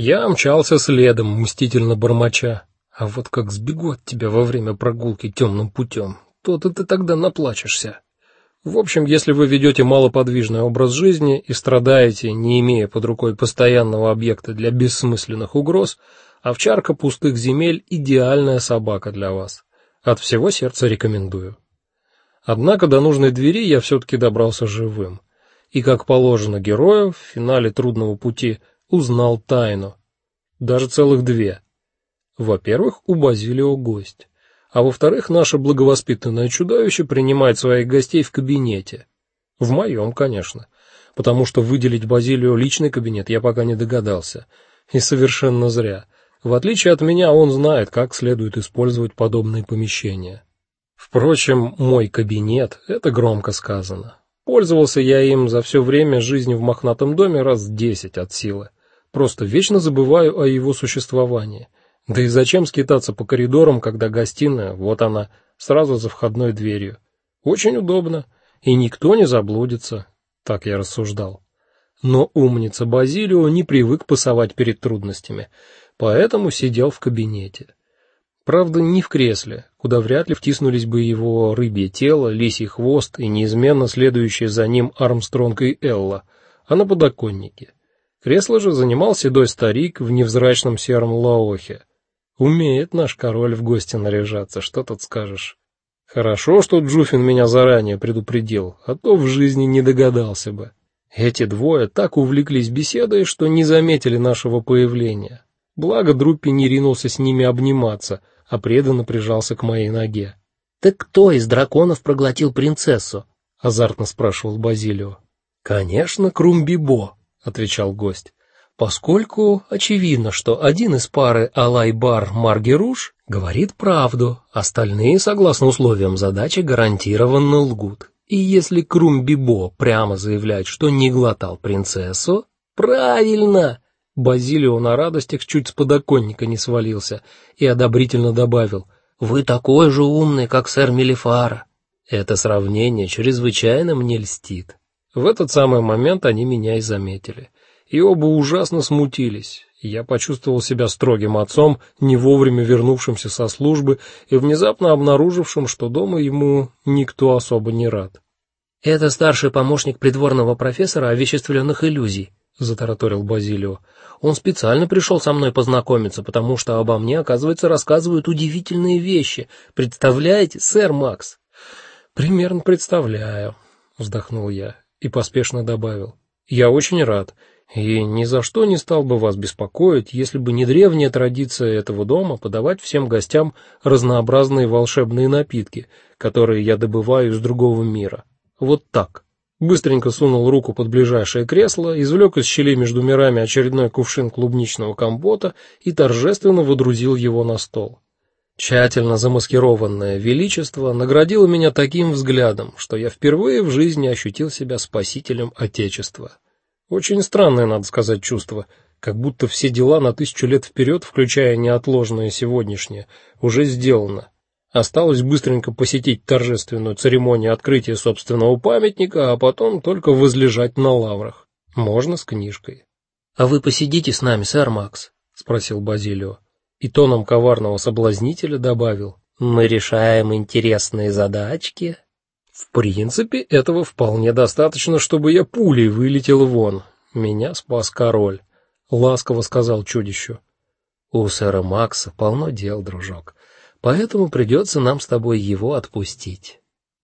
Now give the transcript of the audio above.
Я мчался следом, мстительно бормоча. А вот как сбегу от тебя во время прогулки темным путем, то-то ты тогда наплачешься. В общем, если вы ведете малоподвижный образ жизни и страдаете, не имея под рукой постоянного объекта для бессмысленных угроз, овчарка пустых земель идеальная собака для вас. От всего сердца рекомендую. Однако до нужной двери я все таки добрался живым. И как положено герою, в финале трудного пути узнал тайну. Даже целых две. Во-первых, у Базилио гость а во-вторых, наше благовоспитанное чудовище принимает своих гостей в кабинете. В моем, конечно, потому что выделить Базилио личный кабинет я пока не догадался, и совершенно зря. В отличие от меня, он знает, как следует использовать подобные помещения. Впрочем, мой кабинет это громко сказано. Пользовался я им за все время жизни в мохнатом доме раз десять от силы. Просто вечно забываю о его существовании. Да и зачем скитаться по коридорам, когда гостиная, вот она, сразу за входной дверью. Очень удобно, и никто не заблудится, так я рассуждал. Но умница Базилио не привык пасовать перед трудностями, поэтому сидел в кабинете. Правда, не в кресле, куда вряд ли втиснулись бы его рыбье тело, лисий хвост и неизменно следующие за ним Армстронг и Элла, а на подоконнике. Кресло же занимал седой старик в невзрачном сером лаохе. Умеет наш король в гости наряжаться, что тут скажешь? Хорошо, что Джуфин меня заранее предупредил, а то в жизни не догадался бы. Эти двое так увлеклись беседой, что не заметили нашего появления. Благо Друппи не ринулся с ними обниматься, а преданно прижался к моей ноге. "Так кто из драконов проглотил принцессу?" азартно спрашивал Базилио. "Конечно, Крумбибо", отвечал гость поскольку очевидно, что один из пары Алайбар Маргеруш говорит правду, остальные, согласно условиям задачи, гарантированно лгут. И если Крумбибо прямо заявляет, что не глотал принцессу, правильно. Базилио на радостях чуть с подоконника не свалился и одобрительно добавил: "Вы такой же умный, как сэр Мелифара". Это сравнение чрезвычайно мне льстит. В этот самый момент они меня и заметили и оба ужасно смутились. Я почувствовал себя строгим отцом, не вовремя вернувшимся со службы и внезапно обнаружившим, что дома ему никто особо не рад. Это старший помощник придворного профессора овеществленных иллюзий, затараторил Базилио. Он специально пришел со мной познакомиться, потому что обо мне, оказывается, рассказывают удивительные вещи. Представляете, сэр Макс? Примерно представляю, вздохнул я и поспешно добавил: я очень рад и ни за что не стал бы вас беспокоить, если бы не древняя традиция этого дома подавать всем гостям разнообразные волшебные напитки, которые я добываю из другого мира. Вот так. Быстренько сунул руку под ближайшее кресло, извлек из щели между мирами очередной кувшин клубничного компота и торжественно водрузил его на стол. Тщательно замаскированное величество наградило меня таким взглядом, что я впервые в жизни ощутил себя спасителем отечества. Очень странное, надо сказать, чувство, как будто все дела на тысячу лет вперед, включая неотложное сегодняшнее, уже сделано. Осталось быстренько посетить торжественную церемонию открытия собственного памятника, а потом только возлежать на лаврах. Можно с книжкой. А вы посидите с нами, сэр Макс, спросил Базилио, и тоном коварного соблазнителя добавил: мы решаем интересные задачки. В принципе, этого вполне достаточно, чтобы я пулей вылетел вон. Меня спас король, ласково сказал чудищу. У сэра Макса полно дел, дружок. Поэтому придется нам с тобой его отпустить.